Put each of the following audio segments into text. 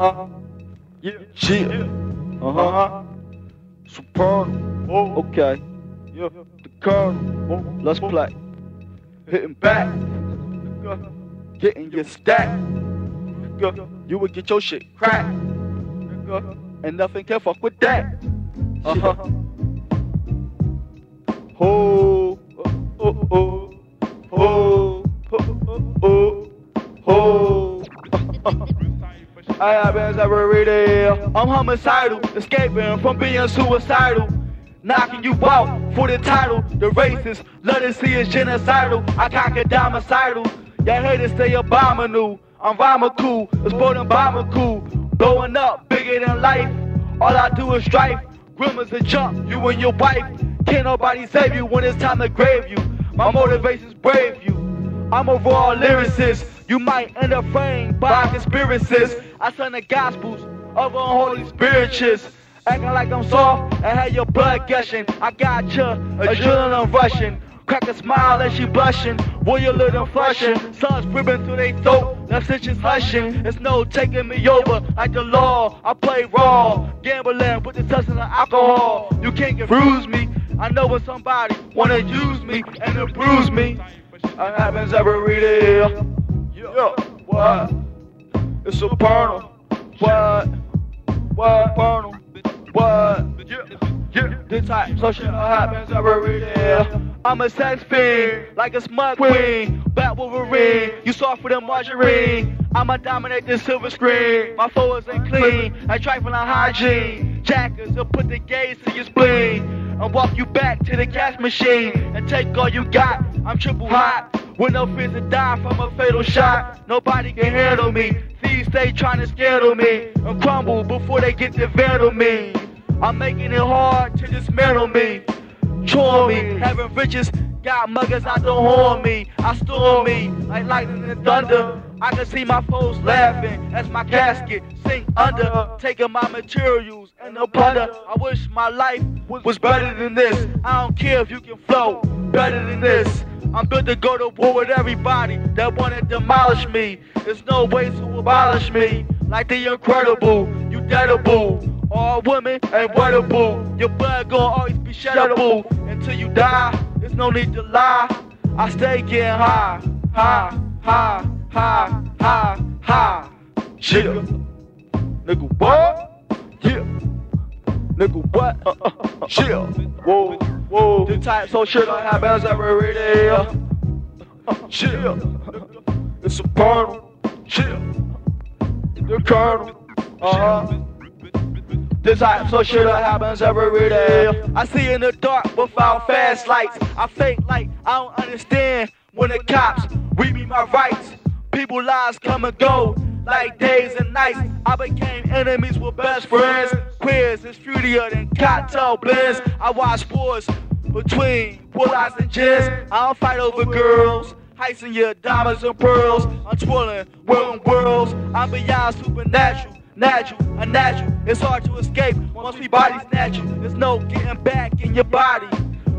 huh. Yeah. Shit. Uh huh. Supernal. Oh. Okay. Yeah. The Colonel. Oh. Let's play. Hitting back. Getting your stack. You would get your shit cracked. And nothing can fuck with that. Uh huh. I been every day. I'm homicidal, escaping from being suicidal. Knocking you out for the title. The racist, let us see is genocidal. I conquer homicidal. Y'all haters stay abominable. I'm rhyming cool, exploding bomber cool. Blowing up, bigger than life. All I do is strife. Grimmers and jump, you and your wife. Can't nobody save you when it's time to grave you. My motivation's brave you. I'm a raw lyricist. You might end up framed by conspiracies. I send the gospels of unholy spirituals. Acting like I'm soft and had your blood gushing. I got ya, adrenaline rushing. Crack a smile and she blushing. Warrior little flushing. Sun's ribbon through they throat. Left stitches hushing. It's no taking me over like the law. I play raw. Gambling with the touch of alcohol. You can't confuse me. I know when somebody wanna use me and abuse me. It happens every day. Yeah, what? It's supernal. What? What? Supernal. What? Yeah, yeah. This type of shit happens every day. I'm a sex fiend, like a smug queen. Bat Wolverine, you soft with a margarine. I'ma dominate the silver screen. My foe isn't clean, I trifle on hygiene. Jackers will put the gaze to your spleen and walk you back to the cash machine and take all you got. I'm triple hot. With no fear to die from a fatal shot, nobody can handle me. Thieves stay trying to scandal me and crumble before they get to vandal me. I'm making it hard to dismantle me, chore me, having riches. Got muggers out to horn me. I storm me like lightning and thunder. I can see my foes laughing as my casket sink under, taking my materials and no plunder. I wish my life was better than this. I don't care if you can flow better than this. I'm built to go to war with everybody that wanna demolish me. There's no way to abolish me. Like the incredible, you deadable. All women ain't wettable. Your blood gon' always be sheddable. Until you die, there's no need to lie. I stay getting high, high, high, high, high, high. Shit. Nigga, what? Yeah. Nigga, what? Uh, uh, uh, shit. Whoa, whoa. The type so shit I happens every day. Uh, shit. It's a portal. Chill, The colonel. Uh huh. This type so shit that happens every day. I see in the dark without fast lights. I fake like I don't understand when the cops read me my rights. People lives come and go like days and nights. I became enemies with best friends. Queers is fruitier than cocktail blends. I watch sports between bullets and gins. I don't fight over girls. Heisting your diamonds and pearls. I'm twirling world worlds. I'm beyond supernatural. Natural, unnatural. It's hard to escape once we body snatch you. There's no getting back in your body.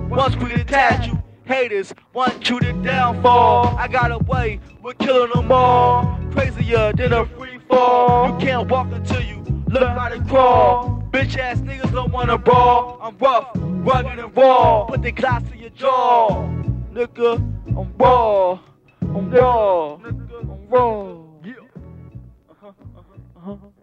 Once we detach you, haters want you to downfall. I got a way, we're killing them all. Crazier than a free fall. You can't walk until you learn how to crawl. Bitch ass niggas don't wanna brawl. I'm rough, rugged and raw. Put the glass to your jaw. Nigga, I'm raw. I'm raw. I'm raw. Yeah. Uh-huh, uh-huh, uh-huh.